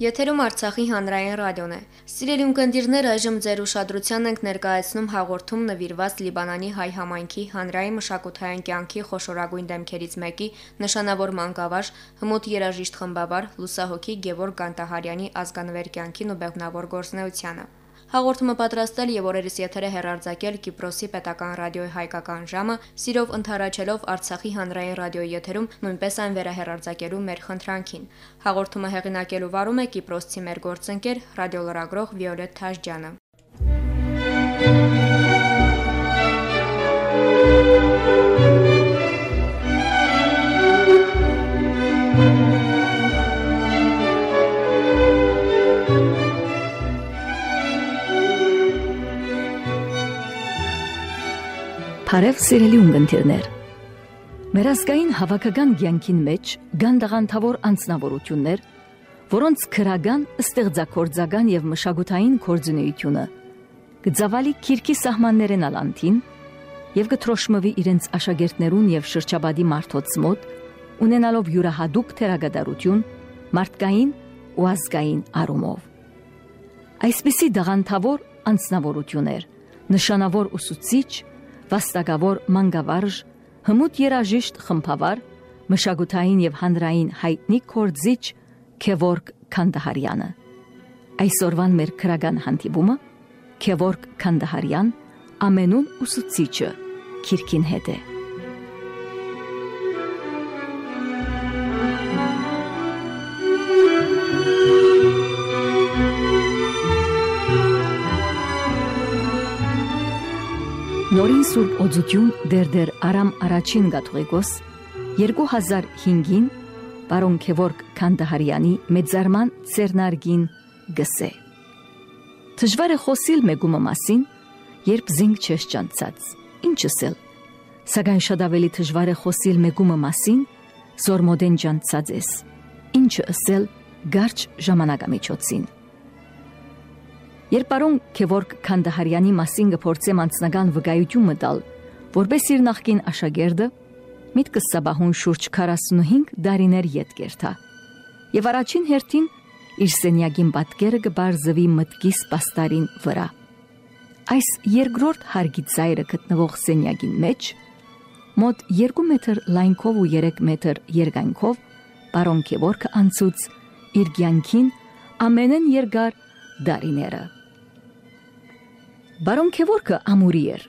Եթերում Արցախի հանրային ռադիոն է։ Սիրելի ունկնդիրներ, այժմ ձեր ուշադրության ենք ներկայացնում հաղորդում նվիրված Լիբանանի հայ համայնքի հանրային մշակութային կյանքի խոշորագույն դեմքերից մեկի նշանավոր մանկավար հմուտ երաժիշտ խմբավար Լուսահոգի Գևորգ Գանտահարյանի ազգանվեր կյանքին ու բեղմնավոր գործնեությանը։ Հաղորդումը պատրաստել եւ օրերս եթերը հերարձակել Կիպրոսի պետական ռադիոյի հայկական ժամը, սիրով ընթարաչելով Արցախի հանրային ռադիոյի եթերում նույնպես այն վերահերարձակելու մեր խնդրանքին։ Հաղորդումը հեղինակելու վարում է Կիպրոսցի մեր գործընկեր ռադիոլրագրող Վիոլետ Թաշջյանը։ Հարև սիրելի ունգընտիրներ։ Մեր ազգային հավաքական ցանկին մեջ կան դաղանթավոր անձնավորություններ, որոնց քրական, ստեղծագործական եւ մշակութային կորձունեությունը գծավալի քիրքի սահմաններեն ալանտին եւ գտրոշմվի իրենց աշակերտներուն եւ շրջաբադի մարդոց մոտ ունենալով յուրահատուկ թերագադարություն մարդկային ու ազգային առումով։ Այսպիսի դաղանթավոր անձնավորություններ նշանավոր ուսուցիչ վաստակավոր մանկավարժ, հմուտ երաժիշտ խմբավար, մշակութային եւ հանրային հայտնի կորձիչ Քևորգ Քանդահարյանը։ Այսօրվան մեր քրական հանդիպումը Քևորգ Քանդահարյան ամենուն ուսուցիչը Քիրքին հետ է։ Նորին Սուրբ Օձություն դերդեր Արամ առաջին գաթողիկոս 2005-ին Պարոն Քևորգ Քանդահարյանի մեծարման ծերնարգին գսե։ Դժվար է խոսիլ մեգումը մասին, երբ զինք չես ճանցած։ Ինչս էլ։ Սակայն շատ ավելի դժվար է խոսիլ մեգումը մասին, զորմոդեն ճանցած ես։ Ինչը ասել գարչ ժամանակամիջոցին։ Երբ պարոն Քևորգ Քանդահարյանի մասին գործեմ անձնական վկայություն մտալ, որպես իր նախկին աշակերտը, միտքս սաբահուն շուրջ 45 դարիներ յետ կերտա։ Եվ առաջին հերթին իր սենյակին պատկերը կբարձվի մտքիս պաստարին վրա։ Այս երկրորդ հարգի ծայրը գտնվող սենյակին մեջ մոտ 2 մետր լայնքով ու 3 մետր երկայնքով պարոն Քևորգը անցուց իր ցանկին ամենեն երկար դարիները Բարոն Քևորկը ամուրի էր։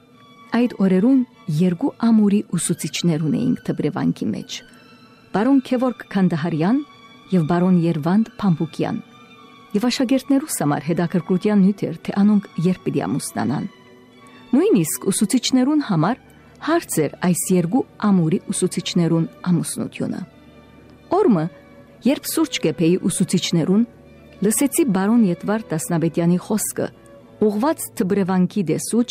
Այդ օրերուն երկու ամուրի ուսուցիչներ ունեինք Թբրևանքի մեջ։ Բարոն Քևորկ Քանդահարյան եւ բարոն Երվանդ Փամփուկյան։ Եվ աշակերտներուս համար հետաքրքրության նյութ էր, թե անոնք երբ պիտի ամուսնանան։ Նույնիսկ ուսուցիչներուն համար հարց էր այս երկու ամուրի ուսուցիչներուն ամուսնությունը։ Օրմը, երբ Սուրճ Կեփեի ուսուցիչներուն լսեցի բարոն Ետվար Տասնաբետյանի խոսքը, ուղված թբրևանքի դեսուչ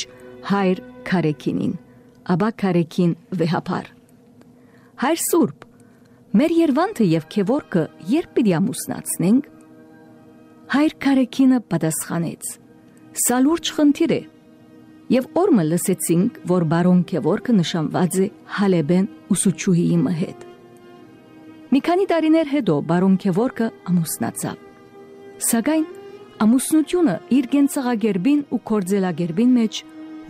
հայր Քարեկինին, աբա Քարեկին վեհապար։ Հայր Սուրբ, մեր Երվանտը եւ Քևորկը երբ պիտի ամուսնացնենք։ Հայր Քարեկինը պատասխանեց. Սա լուրջ խնդիր է։ Եվ օրը լսեցինք, որ բարոն Քևորկը նշանված է Հալեբեն ուսուցչուհիի մհետ։ Մի քանի տարիներ հետո բարոն Քևորկը ամուսնացավ։ Սակայն ամուսնությունը իր գենցաղագերբին ու կորձելագերբին մեջ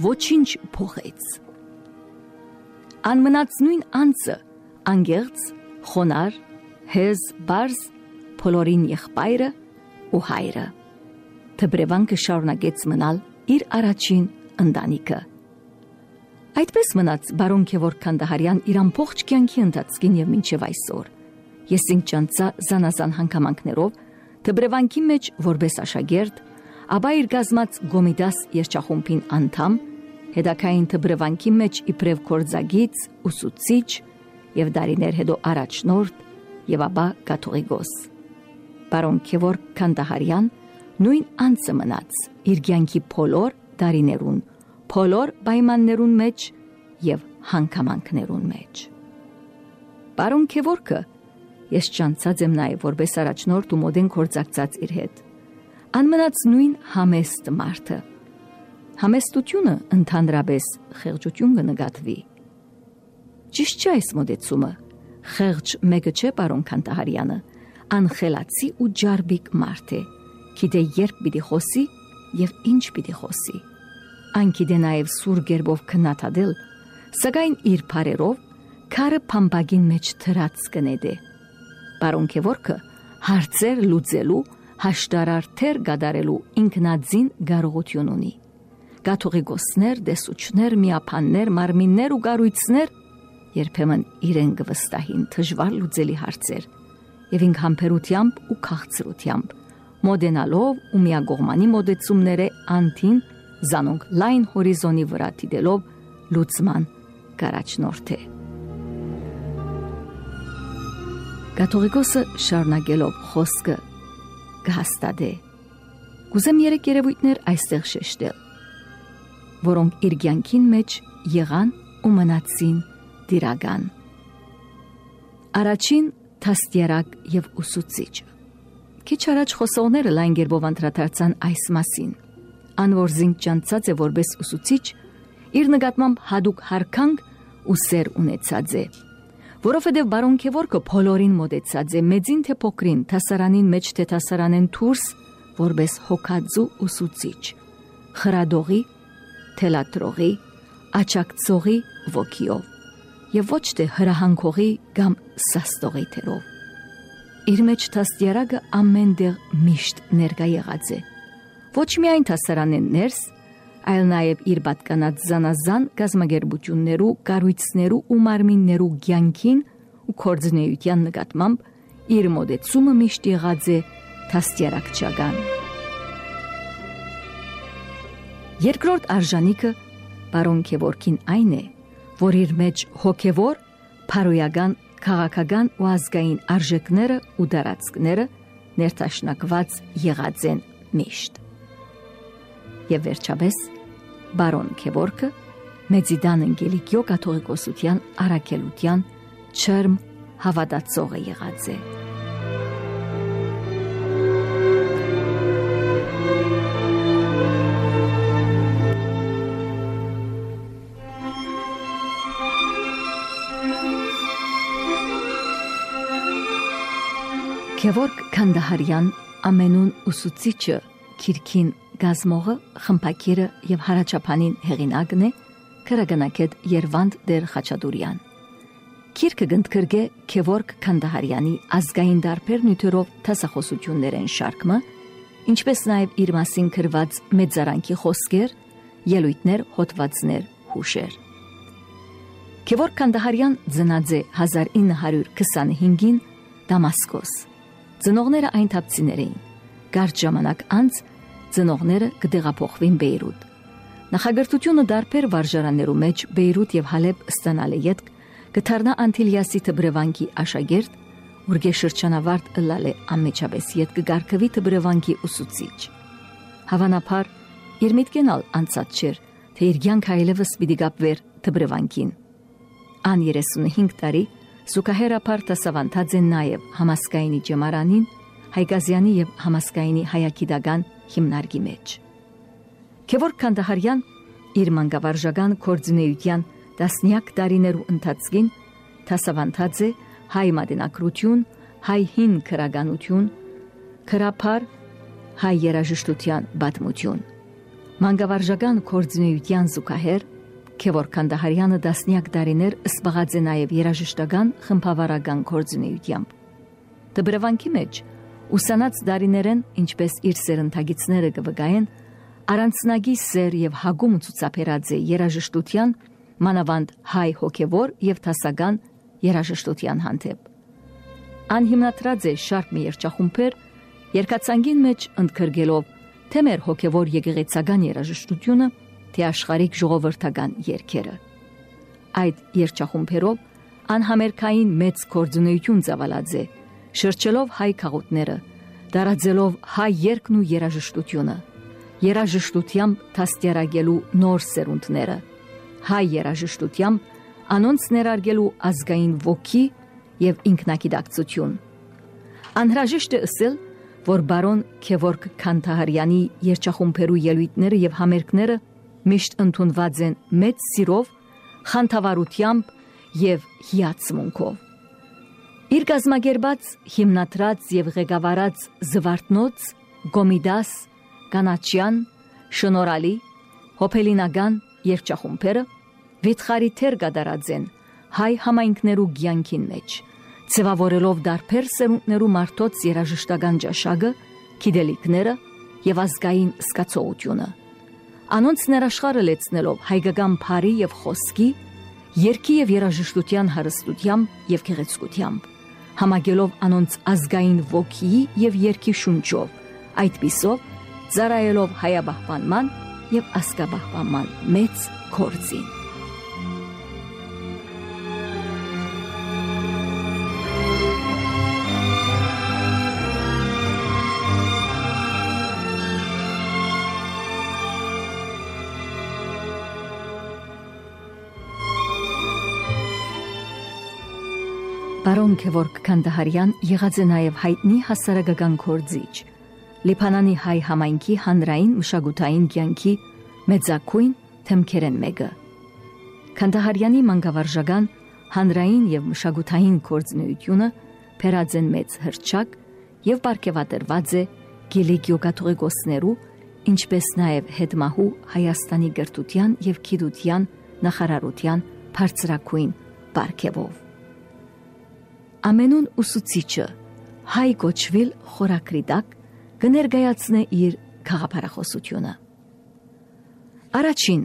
ոչինչ փոխեց։ Անմնաց նույն անձը, անգերց, խոնար, հեզ, բարզ, փոլորին եղբայրը ու հայրը։ Թբրևանքը շարունակեց մնալ իր առաջին ընտանիքը։ Այդպես մնաց բարոն Քևոր Քանդահարյան իր ամբողջ կյանքի ընթացքին եւ մինչեւ այսօր։ Ես ինձ ճանցա զանազան հանգամանքներով Թբրևանքի մեջ որպես աշակերտ, ապա իր գազմած Գոմիդաս երջախումբին անդամ, հետակային Թբրևանքի մեջ իբրև կորձագից, ուսուցիչ եւ դարիներ հետո առաջնորդ եւ ապա կաթողիկոս։ Պարոն Քևոր Քանդահարյան նույն անձը մնաց իր ցանկի փոլոր դարիներուն, փոլոր պայմաններուն մեջ եւ հանգամանքներուն մեջ։ Պարոն Քևորքը Ես ճանցած եմ նաև որպես առաջնորդ ու մոդեն կորցակցած իր հետ։ Անմնաց նույն համեստ մարդը։ Համեստությունը ընդհանրապես խեղճություն կնկատվի։ Ճիշտ չէ այս մոդեցումը։ Խեղճ մեկը չէ պարոն Քանտահարյանը, անխելացի ու ջարբիկ մարդ է։ Գիտե երբ պիտի խոսի եւ ինչ պիտի խոսի։ Այն գիտե նաեւ սուր գերբով քննադել, սակայն իր բարերով քարը փամբագին մեջ թրած կնեդե։ Պարոն Քևորքը հարցեր լուծելու հաշտարար թեր գդարելու ինքնածին կարողություն ունի։ Կաթողիկոսներ, դեսուչներ, միապաններ, մարմիններ ու գառույցներ երբեմն իրեն գվստահին դժվար լուծելի հարցեր եւ ինք համբերությամբ ու քաղցրությամբ մոդենալով ու միագողմանի մոդեցումները անտին զանոնք լայն հորիզոնի վրա դիտելով լուծման կարաչնորդ է Կաթողիկոսը շարունակելով խոսքը կհաստատե. Կուզեմ երեք երևույթներ այստեղ շեշտել որոնք իր ցանկին մեջ եղան ու մնացին դիրական. Առաջին թաստիարակ եւ ուսուցիչ։ Քիչ առաջ խոսողները լայն գերբով անդրադարձան այս մասին։ Անոր զինք ճանցած է որպես ուսուցիչ, իր նկատմամբ հadouk հարկանք ու սեր ունեցած է։ Որովհետև բարոն Քևորկը փոլորին մոդեցած է մեծին թե փոքրին, թասարանին մեջ թե թասարանեն դուրս, որպես հոգածու ուսուցիչ։ Խրադողի, թելատրողի, աչակցողի ոգիով եւ ոչ թե հրահանգողի կամ սաստողի թերով։ Իր մեջ թաստիարակը ամենտեղ միշտ ներկա եղած է։ Ոչ միայն թասարանեն ներս, այլ նաև իր պատկանած զանազան գազագերբություններու, կառույցներու ու մարմիններու ցանկին ու կորձնեյության նկատմամբ իր մոդեցումը միշտ եղած է թաստիարակչական։ Երկրորդ արժանիկը բարոն Քևորքին այն է, որ իր մեջ հոգևոր, փարոյական, քաղաքական ու ազգային արժեքները ու դարածքները ներտաշնակված եղած են միշտ։ Եվ վերջապես բարոն Քևորկը Մեծիդան Անգելիկյո կաթողիկոսության արաքելության չերմ հավատացողը եղած է։ Քևորգ Քանդահարյան ամենուն ուսուցիչը Քիրքին գազմողը խմփակիրը եւ հարաճապանին հեղինակն է քրագանակետ Երվանդ Դեր Խաչատուրյան Քիրքը գնդկրգե Քևորգ Քանդահարյանի ազգային դարբեր նյութերով տասախոսություններեն շարքը ինչպես նաեւ իր մասին գրված մեծարանքի խոսքեր ելույթներ հոդվածներ հուշեր Քևորգ Քանդահարյան ծնած է 1925-ին Դամասկոս Ծնողները այն թափցիներ էին։ Կարճ ժամանակ անց ծնողները կդեղափոխվին Բեյրութ։ Նախագծությունը դարբեր վարժարաններու մեջ Բեյրութ եւ Հալեբ ստանալ է յետք կթարնա Անտիլիասի թբրևանկի աշակերտ, ուրգե շրջանավարտ ըլալ է ամեջապես յետ կգարկվի թբրևանկի ուսուցիչ։ Հավանաբար իր միտքենալ անցած չէր, թե իր ցանկ հայլևս պիտի գապվեր թբրևանկին։ Ան 35 տարի Սուկահերապար տասավանտած են նաև համասկայինի ջեմարանին, Հայգազյանի եւ համասկայինի հայագիտական հիմնարկի մեջ։ Քևոր Քանդահարյան իր մանկավարժական կորձունեության տասնյակ տարիներու ընթացքին տասավանտած է հայ մատենակրություն, հայ հին քրագանություն, քրափար հայ երաժշտության բացմություն։ Մանկավարժական կորձունեության զուգահեռ Քևոր Քանդահարյանը դասնյակ տարիներ սպղած է նաև երաժշտական խմբավարական կորձունեությամբ։ Դբրվանքի մեջ ուսանած դարիներեն, ինչպես իր սերընթագիցները կվգայեն, առանցնագի սեր եւ հագում ցուցաբերած է երաժշտության, մանավանդ հայ հոգևոր եւ տասական երաժշտության հանդեպ։ Անհիմնադրած է շարք մի երջախումբեր, երկացանգին մեջ ընդգրկելով թե մեր հոգևոր եկեղեցական երաժշտությունը թե աշխարհիկ ժողովրդական երկերը։ Այդ երջախումբերով անհամերկային մեծ կորձունեություն ծավալած է, շրջելով հայ քաղուտները, դարաձելով հայ երկն ու երաժշտությունը, երաժշտությամբ թաստիարակելու նոր սերունդները, հայ երաժշտությամբ անոնց ներարգելու ազգային ոգի եւ ինքնակիդակցություն։ Անհրաժեշտ է ըսել, որ բարոն Քևորգ Քանթահարյանի երջախումբերու ելույթները եւ համերգները միշտ ընդունված են մեծ սիրով, խանդավառությամբ եւ հիացմունքով։ Իր գազմագերբած հիմնադրած եւ ղեկավարած Զվարթնոց, Գոմիդաս, Կանաչյան, Շնորալի, Հոփելինական երջախումբերը վիթխարի թեր գդարածեն հայ համայնքներու ցանկին մեջ ցևավորելով դարբեր սերունդներու մարդոց երաժշտական ճաշակը, քիդելիկները եւ ազգային սկացողությունը անոնց ներաշխարը լեցնելով հայկական բարի եւ խոսքի, երկի եւ երաժշտության հարստությամբ եւ գեղեցկությամբ, համագելով անոնց ազգային ոգի եւ երկի շունչով, այդ պիսով ծառայելով հայաբահբանման եւ ասկաբահբանման մեծ կորձին։ Բարոն Քևորգ Քանդահարյան եղած է նաև հայտնի հասարակական կորձիչ։ Լիբանանի հայ համայնքի հանրային մշակութային կյանքի մեծակույն թեմքերեն մեկը։ Քանդահարյանի մանկավարժական հանրային եւ մշակութային կորձնությունը փերածեն մեծ հրճակ եւ ապարգևատրված է գիլիկիո կաթողիկոսներու, ինչպես նաև հետմահու Հայաստանի գրթության եւ գիտության նախարարության բարձրակույն ապարգևով ամենուն ուսուցիչը հայ գոչվիլ խորակրի տակ կներկայացնե իր խաղապարախոսությունը։ Առաջին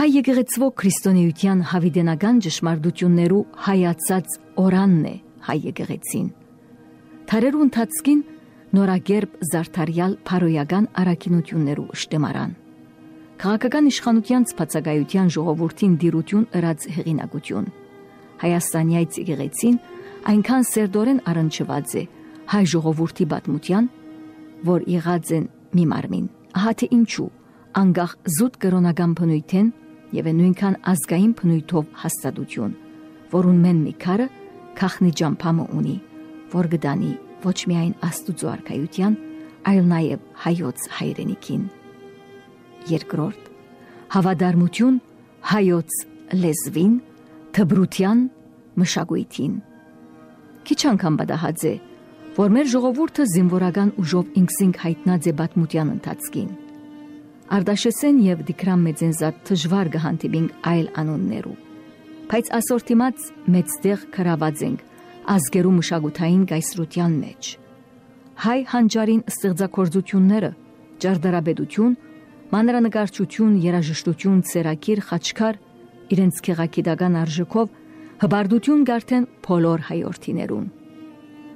հայ եկեղեցվո քրիստոնեության հավիդենական ճշմարտություններու հայացած օրանն է հայ եկեղեցին։ Թարերու ընթացքին նորագերբ զարթարյալ փարոյական արակինություններու շտեմարան։ Քաղաքական իշխանության ցածագայության ժողովրդին դիրություն ըրած հեղինակություն։ Հայաստանի այդ եկեղեցին այնքան սերդորեն առնչված է հայ ժողովրդի պատմության, որ եղած են մի մարմին։ Ահա թե ինչու անգախ զուտ կրոնական բնույթեն եւ նույնքան ազգային բնույթով հաստատություն, որուն մեն մի քարը քախնի ջամփամը ունի, որ գտանի ոչ միայն աստուծո արքայության, այլ նաև հայոց հայրենիքին։ Երկրորդ. Հավադարմություն հայոց լեզվին, թբրության, մշակույթին Քիչ անգամ բադահած է, որ մեր ժողովուրդը զինվորական ուժով ինքսինք հայտնած է բաթմության ընթացքին։ Արտաշեսեն եւ Դիկրամ մեծենզատ դժվար կհանդիպինք այլ անուններու։ Բայց ասորտիմաց մեծտեղ քրաված ենք ազգերու մշակութային գայսրության մեջ։ Հայ հանճարին ստեղծագործությունները, ջարդարաբեդություն, մանրանկարչություն, երաժշտություն, ցերակիր, խաչքար իրենց քեղակիդական արժեքով հբարդություն գարթեն բոլոր հայորթիներուն։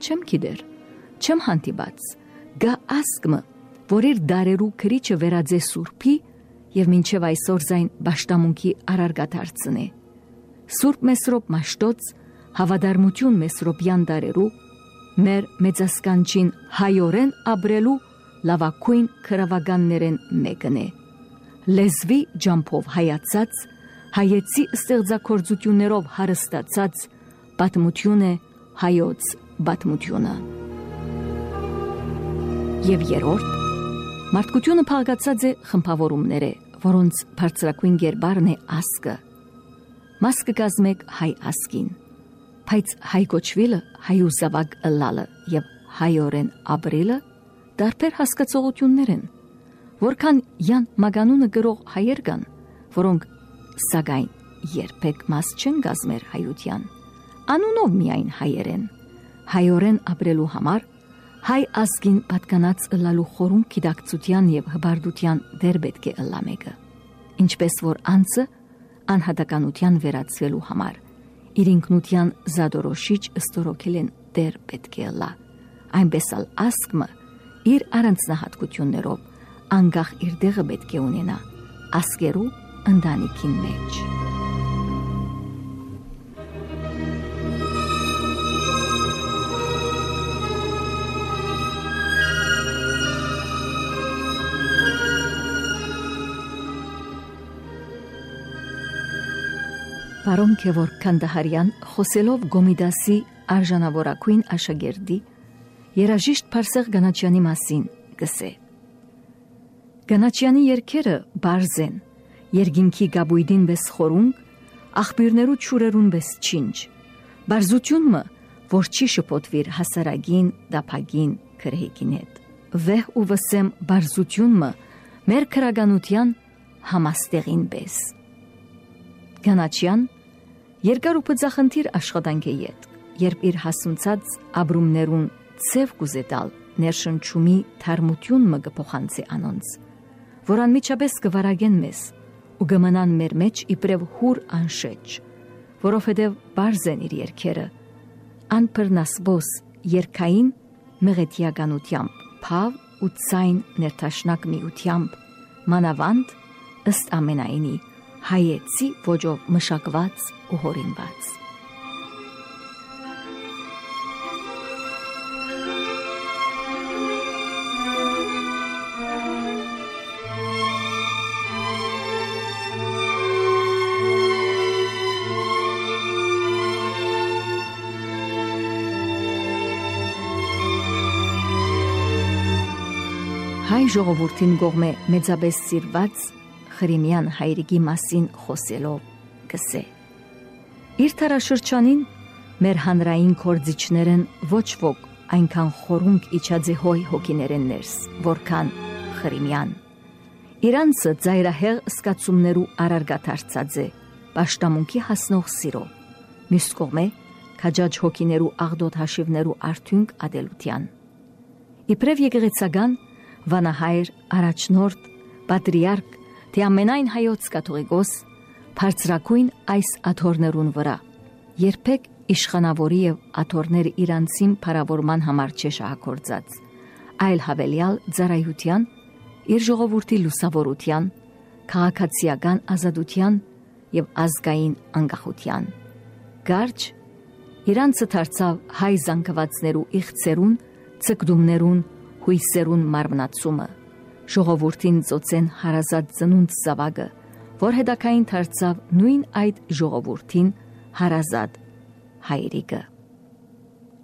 Չեմ գիտեր, չեմ հանդիպած, գա ասկմը, որ իր դարերու քրիչը վերածե սուրբի եւ մինչեւ այսօր զայն ճաշտամունքի արարգաթարցն է։ Սուրբ Մեսրոպ Մաշտոց հավադարմություն Մեսրոպյան դարերու մեր մեծասկանչին հայորեն ապրելու լավակույն քրավականներեն մեկն է։ Լեզվի ջամփով հայացած հայեցի ստեղծագործություններով հարստացած պատմություն է հայոց պատմությունը։ Եվ երրորդ մարդկությունը փաղկացած է խմբավորումները, որոնց բարձրակույն գերբարն է ասկը։ Մասկը կազմեք հայ ասկին, բայց հայ կոչվելը հայուսավակ ըլլալը եւ հայորեն ապրելը դարբեր հասկացողություններ են, որքան յան մագանունը գրող հայեր կան, որոնք սակայն երբեք մաս չեն գազմեր հայության։ Անունով միայն հայերեն։ Հայորեն ապրելու համար հայ ազգին պատկանած ըլլալու խորուն գիտակցության եւ հբարդության դեր պետք է ըլլա մեկը։ Ինչպես որ անձը անհատականության վերածվելու համար իր ինքնության զադորոշիչ ըստորոքել են դեր պետք է ըլլա։ Այնպես ալ ասկմը իր առանձնահատկություններով անգախ իր դեղը պետք է ունենա ասկերու ընտանիքին մեջ։ Բարոն Քևոր Քանդահարյան խոսելով Գոմիդասի արժանավորակույն աշակերտի երաժիշտ Փարսեղ Գանաչյանի մասին գսե. Գանաչյանի երկերը բարձ են Երգինքի գաբույդին բես խորունգ, աղբյուրներու ճուրերուն բես չինչ։ Բարզությունը որ չի շփոթվիր հասարագին դափագին քրհիկին հետ վեհ ու վսեմ բարձությունը մեր քրագանության համաստեղին բես գանաչյան երկար ու բծախնդիր աշխատանքի հետ երբ իր հասունցած ապրումներուն ցև կուզետալ ներշնչումի թարմություն մը կփոխանցի անոնց որ անմիջապես կվարագեն մեզ ու գմնան մեր մեջ իբրև հուր անշեջ որովհետև բարձեն իր երկերը անփռնասբոս երկային մեղետիականությամբ փավ ու ցայն ներթաշնակ միությամբ մանավանդ ըստ ամենայնի հայեցի ոճով մշակված ու հորինված ժողովրդին գողմե մեծաբես սիրված Խրիմյան հայրիկի մասին խոսելով կսե Իր տարաշրջանին մեր հանրային կորձիչներն ոչ ոք այնքան խորունկ իջաձեհոյ հոգիներեն ներս որքան Խրիմյան. Իրանցը ծայրահեղ սկացումներու արարգաթարցած է պաշտամունքի հասնող սիրո մյուս կողմը քաջաջ հոգիներու աղդոտ հաշիվներու արդյունք ադելության Իբրև եկեղեցական վանահայր, առաջնորդ, պատրիարք, թե ամենայն հայոց կաթողիկոս բարձրակույն այս աթորներուն վրա։ Երբեք իշխանավորի եւ աթորներ իրանցին փարավորման համար չէ շահակորձած, այլ հավելյալ ծառայության, իր ժողովրդի լուսավորության, քաղաքացիական ազատության եւ ազգային անկախության։ Գարջ իրանցը դարձավ հայ զանգվածներու իղծերուն, ցկդումներուն հույսերուն մարմնացումը, ժողովրդին ծոցեն հարազատ ծնունդ զավակը, որ հետակային դարձավ նույն այդ ժողովրդին հարազատ հայրիկը։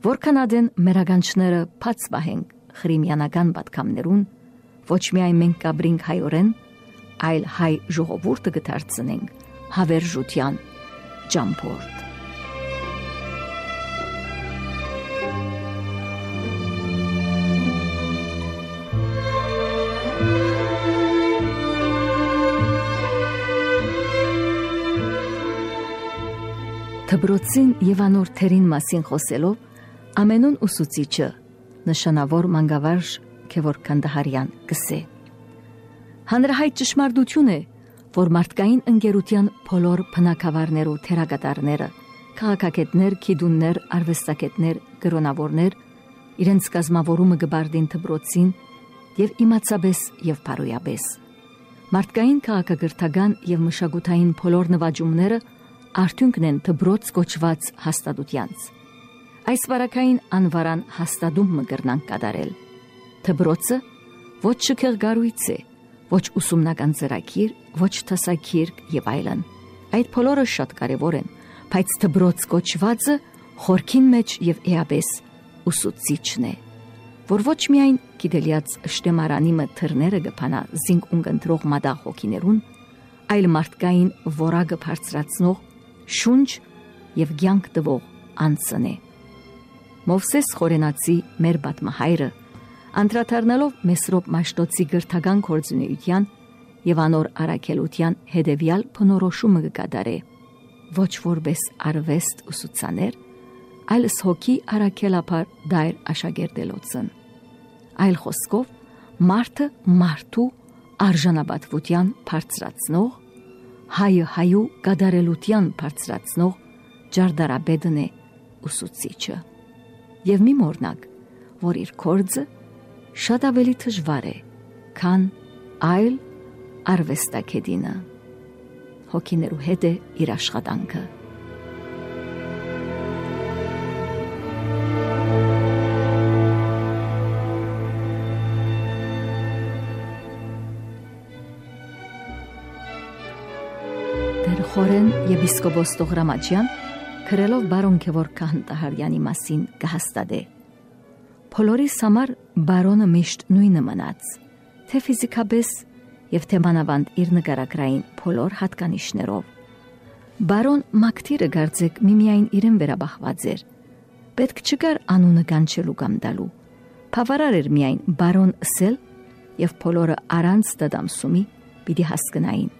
Որքան ադեն մերագանչները փած բահենք խրիմյանական պատկամներուն, ոչ միայն մենք կաբրինք հայորեն, այլ հայ ժողովուրդը կդարձնենք հավերժության ճամփորդ։ Թբրոցին եւ անոր թերին մասին խոսելով ամենուն ուսուցիչը նշանավոր մանգավարժ Քևոր Կանդահարյան գսե. Հանրահայտ ճշմարտություն է որ մարդկային ընկերության բոլոր փնակավարներու թերագատարները քաղաքակետներ, քիդուններ, արվեստագետներ, գրոնավորներ իրենց կազմավորումը գբարդին թբրոցին եւ իմացաբես եւ բարոյաբես մարդկային քաղաքագրթական եւ մշակութային բոլոր նվաճումները արդյունքն են դբրոց կոչված հաստատությանց։ Այս վարակային անվարան հաստատում մգրնանք կատարել։ Դբրոցը ոչ շքեղգարույց է, ոչ ուսումնական ծրագիր, ոչ թասակիր եւ այլն։ Այդ բոլորը շատ կարեւոր են, բայց դբրոց կոչվածը խորքին մեջ եւ էաբես ուսուցիչն է որ ոչ միայն գիտելիած շտեմարանի մթրները գփանա զինք ունգընտրող մադաղ հոգիներուն, այլ մարդկային որակը բարձրացնող շունչ եւ ցանկ տվող անցն է։ Մովսես Խորենացի մեր բատմահայրը անդրադառնալով Մեսրոպ Մաշտոցի գրթական կորձունեության եւ անոր արաքելության հետեւյալ փնորոշումը կկատարե ոչ որպես արվեստ ուսուցաներ, այլ հոգի արաքելապար դայր աշակերտելոցն։ Այլ խոսքով մարդը մարդու արժանապատվության բարձրացնող հայը հայու գադարելության բարձրացնող ջարդարաբեդն է ուսուցիչը եւ մի մորնակ որ իր կորձը շատ ավելի դժվար է քան այլ արվեստակետինը հոգիներու հետ է իր աշխատանքը Խորեն եպիսկոպոս Տողրամաջյան քրելով բարոն Քևոր Քահանտահարյանի մասին կհաստատե։ Փոլորիս համար բարոնը միշտ նույնը մնաց, թե ֆիզիկապես եւ թե մանավանդ իր նկարագրային փոլոր հատկանիշներով։ Բարոն Մակտիրը գարձեք միմիայն իրեն վերաբախված էր, պետք չկար անունը կանչելու կամ դալու։ Բավարար էր միայն բարոն Սել եւ բոլորը առանց դդամսումի պիտի հասկանային,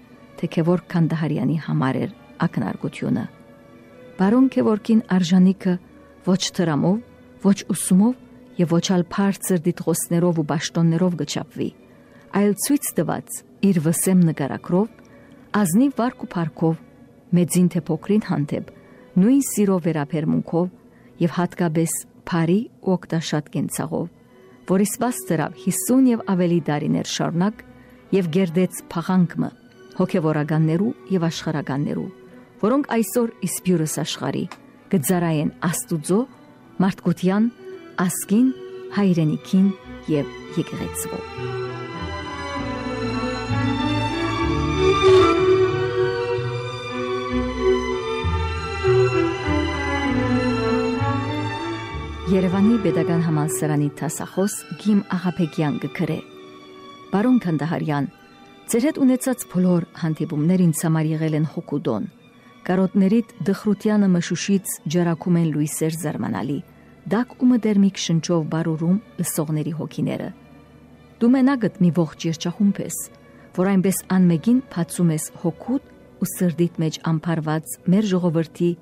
թե Քևոր Կանդահարյանի համար էր ակնարկությունը։ Բարոն Քևորքին արժանիքը ոչ թրամով, ոչ ուսումով եւ ոչ ալ բարձր դիտողներով ու ճաշտոններով գճապվի, այլ ցույց տված իր վսեմ նկարակրով, ազնիվ վարք ու փառքով, մեծին թե փոքրին հանդեպ, նույն սիրո վերապերմունքով եւ հատկապես բարի ու օգտաշատ կենցաղով, որից վաստրավ 50 եւ ավելի տարիներ շարունակ եւ գերդեց փաղանքը հոգեվորականներու եւ աշխարհականներու, որոնք այսօր իսպյուրս աշխարի գծարային աստուծո մարդկության ասկին հայրենիքին եւ եկեղեցվո Երևանի Պետական համալսարանի տասախոս Գիմ Աղափեկյան գկրե Բարոն Քանդահարյան Ձեր հետ ունեցած բոլոր հանդիպումներ ինձ համար եղել են հոգուդոն Կարոտներիդ դխրությանը մշուշից ջարակում են լույսեր զարմանալի դակ ու մդերմիկ շնչով բարուրում լսողների հոգիները Դու մենագդ մի ողջ երջախումբ ես որ այնպես անմեգին փացում ես հոգուտ ու սրդիտ մեջ ամփարված մեր ժողովրդի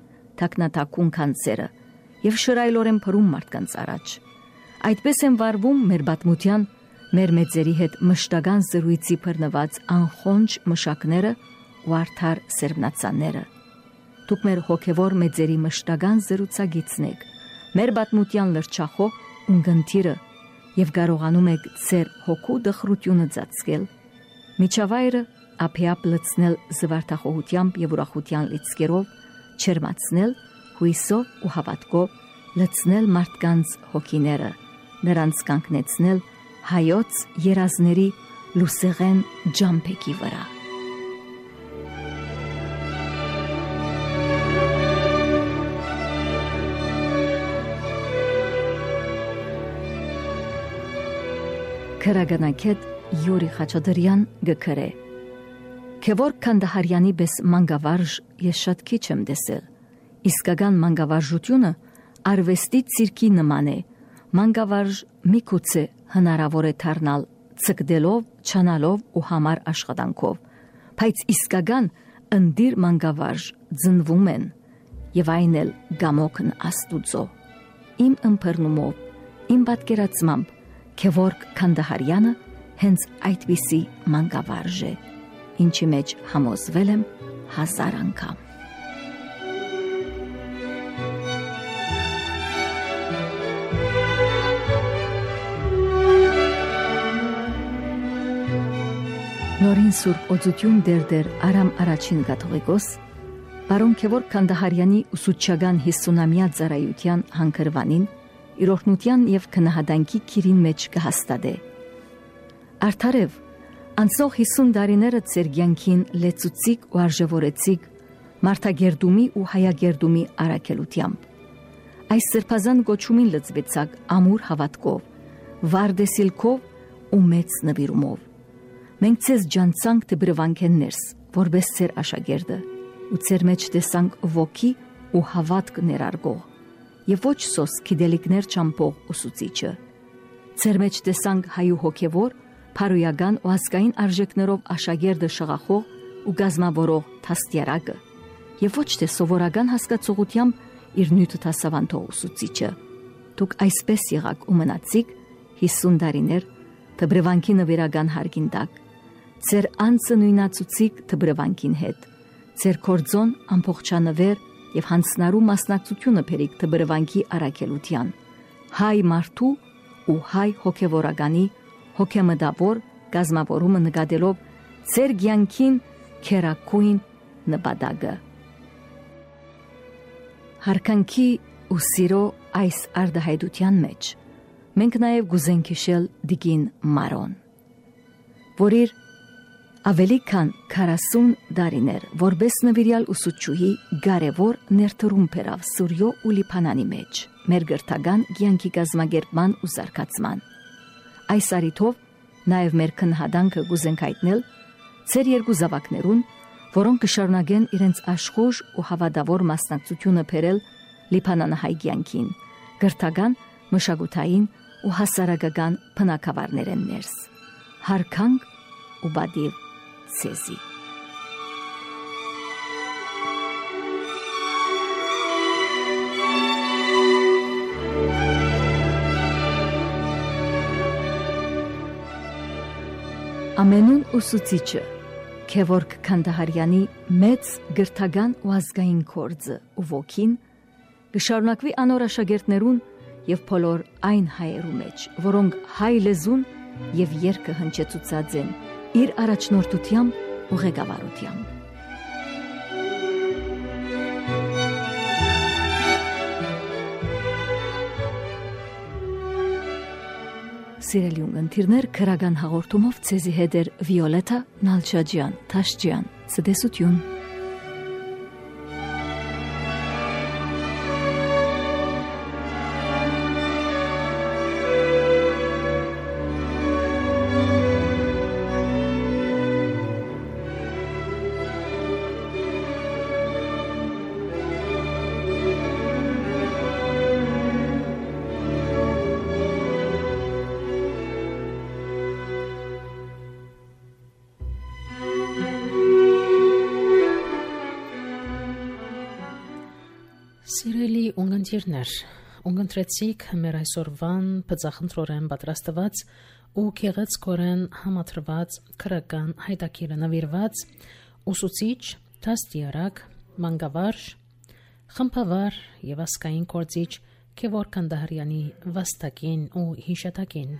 տակնատակուն կանցերը եւ շրայլորեն փրում մարդկանց առաջ։ Այդպես են վարվում մեր բաթմության, մեր մեծերի հետ մշտական զրույցի բռնված անխոնջ մշակները ու արդար սերմնացանները։ Դուք մեր հոգևոր մեծերի մշտական զրուցագիցն եք, մեր բաթմության լրջախո ունգընթիրը եւ կարողանում եք ծեր հոգու դխրությունը ծածկել։ Միջավայրը ափիապ լցնել զվարթախոհությամբ եւ ուրախության լիցքերով, չերմացնել հույսով ու հավատքով լցնել մարդկանց հոգիները, նրանց կանգնեցնել հայոց երազների լուսեղեն ջամփեկի վրա։ Քրագանակետ Յուրի Խաչատրյան գկրե Քևոր Կանդահարյանի պես մանգավարժ ես շատ քիչ եմ տեսել Իսկական մանկավարժությունը արվեստի ցիրկի նման է։ Մանկավարժ միգուցե հնարավոր է դառնալ ցկդելով, չանալով ու համար աշխատանքով, բայց իսկական ընդիր մանկավարժ ծնվում են եւ այն էլ գամոքն աստուծո։ Իմ ըմբռնումով, իմ պատկերացմամբ Քևորգ Քանդահարյանը հենց այդպիսի մանկավարժ է, ինչի մեջ համոզվել եմ հազար անգամ։ Նորին Սուրբ Օծություն դերդեր Արամ առաջին կաթողիկոս Բարոն Քևոր Կանդահարյանի ուսուցչական 50-ամյա ծառայության հանգրվանին իրողնության եւ քնահանդանքի քիրին մեջ կհաստատե Արթարև անցող 50 տարիները ցերգյանքին լեցուցիկ ու արժևորեցիկ Մարտագերդումի ու Հայագերդումի արակելությամբ այս սրբազան գոչումին լծվեցակ ամուր հավատքով վարդեսիլքով ու մեծ նվիրումով Մենք ցեզ ջանցանք թե բրվանքեն ներս, որբես ծեր աշակերտը, ու ծեր մեջ տեսանք ոգի ու հավատք ներարգող, եւ ոչ սոս քիդելիկներ ճամփող ուսուցիչը։ Ծեր մեջ տեսանք հայու հոգևոր, փարոյական ու ազգային արժեքներով աշակերտը շղախող ու գազմավորող թաստիարակը, եւ ոչ թե սովորական հասկացողությամբ իր նյութը հասավանթող ուսուցիչը։ Դուք այսպես եղաք ու մնացիք 50 տարիներ թբրվանքի նվիրական հարգին տակ Ձեր անձը նույնացուցիկ թբրվանքին հետ։ Ձեր կորձոն ամփոխչանվեր եւ հանցնարու մասնակցությունը փերիկ թբրվանքի արակելության։ Հայ մարդու ու հայ հոգեվորականի հոգեմդավոր գազմավորումը նկատելով ձեր ցանկին քերակույն նպատակը։ Հարկանքի ու սիրո այս արդահայտության մեջ մենք նաև գուզենք հիշել Դիգին Մարոն, որ իր ավելի քան 40 դարիներ որբես նվիրյալ ուսուցչուհի կարևոր ներդրում բերավ Սուրյո ու Լիփանանի մեջ մեր գրթական ցանկի գազագերբման ու զարգացման այս արիթով նաև մեր քնհադանքը գուզենք հայտնել ծեր երկու զավակներուն որոնք կշարունակեն իրենց աշխուժ ու հավատավոր մասնակցությունը բերել Լիփանանահայ ցանկին գրթական, մշակութային ու հասարակական բնակավարներ են ներս։ Հարքանք ու բադիվ ցեզի Ամենուն ուսուցիչը Քևորգ Քանդահարյանի մեծ գրթական ու ազգային կորձը ու ոգին կշարունակվի անոր աշակերտներուն եւ բոլոր այն հայերու մեջ, որոնք հայ լեզուն եւ երկը հնչեցուցած են իր առաջնորդությամբ ու ղեկավարությամբ։ Սիրելի ունգընտիրներ, քրական հաղորդումով ցեզի հետ էր Վիոլետա Նալչաջյան, Թաշջյան։ Ցտեսություն։ Սիրելի ունգընտիրներ, ունգընտրեցիք մեր այսօրվան բծախնդրորեն պատրաստված ու քեղեցկորեն համատրված քրական հայտակիրը նվիրված ուսուցիչ, դաստիարակ, մանկավարժ, խմբավար եւ ասկային կորցիչ Քևոր Կանդահարյանի վաստակին ու հիշատակին։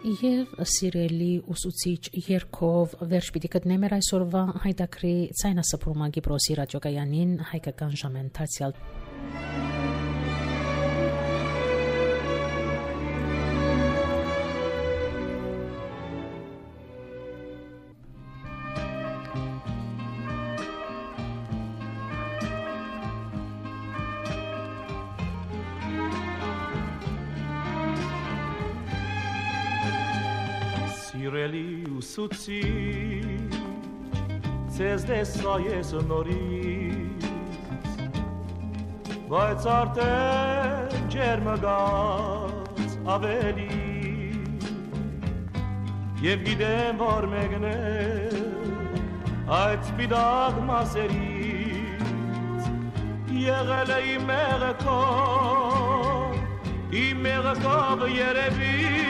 Եվ սիրելի ուսուցիչ երկով վերջ պիտի գտնեմ մեր այսօրվա հայտակրի ցայնասփռումը Գիբրոսի ռադիոկայանին հայկական ժամեն դարձյալ ուսուցիչ, ցեզ դեսա ես նորից, բայց արդեն ջերմը գած ավելի, եւ գիտեմ, որ մեկն է այդ սպիտակ մասերից, եղել է իմ մեղքո, իմ մեղքով երևի,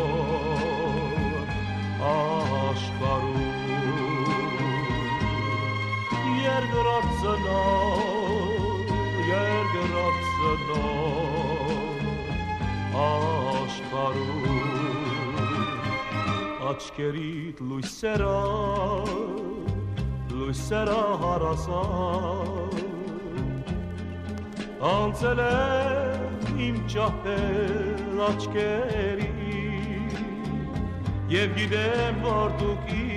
երկրորդ ծնող երկրորդ ծնող աշխարհում աչքերիդ լույսերա լույսերա հարասան անցել է իմ ճահել աչքերի Եվ գիտեմ, որ դուք ինձ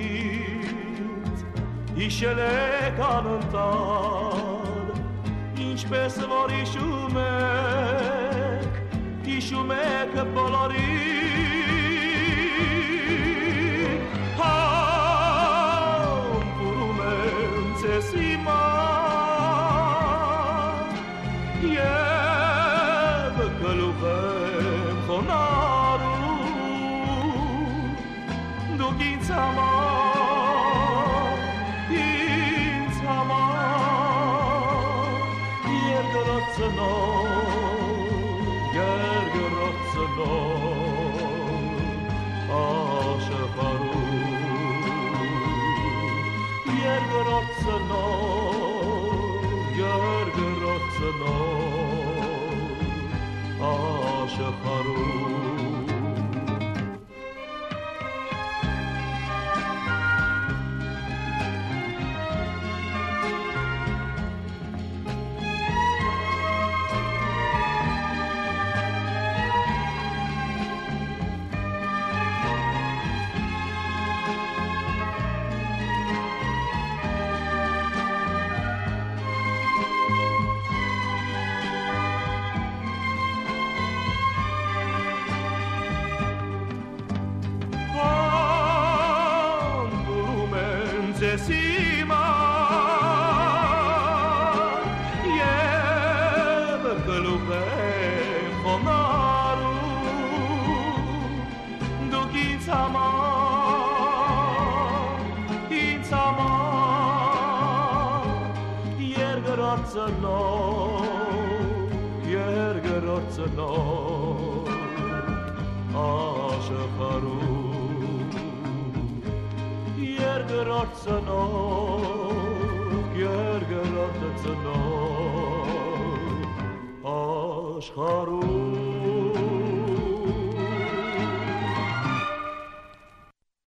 հիշել եք անընդար Ինչպես որ հիշում եք, հիշում եք բոլորի Համբուրում եմ ձեզ հիմա